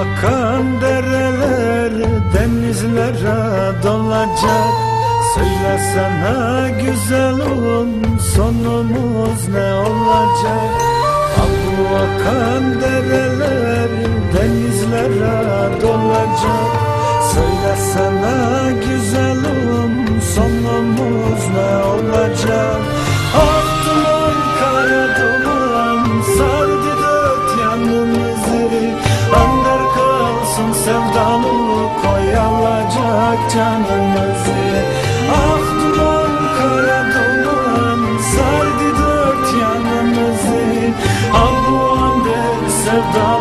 Akan dereler denizlere dolacak Söylesene güzelim sonumuz ne olacak? Bu akan dereler denizlere dolacak. Söylesene güzelim sonumuz ne olacak? Duman kara duman sardı dört yanımızı Ander kalsın sevdalık oyalacak canımızı The.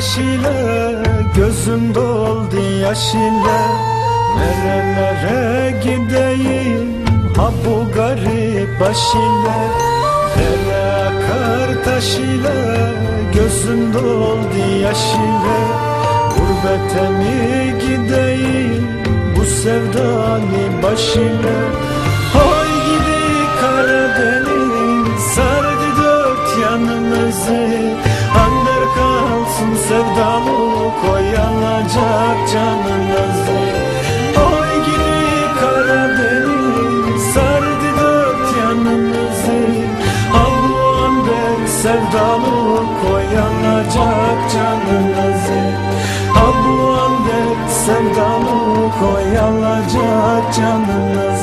Taş ile Gözüm doldu yaş ile Nerelere gideyim Ha bu garip baş ile Dere akar taş ile Gözüm doldu yaş ile Gurbete mi gideyim Bu sevdani baş ile Hoy gidi Karadeniz Sardı dört yanımızı kalsın sevdalık Oyanacak canınızı Oy gidi Karadeniz Sardı dört yanımızı. Abu Ander sevdalık Oyanacak canınızı Abu Ander sevdalık Oyanacak canınızı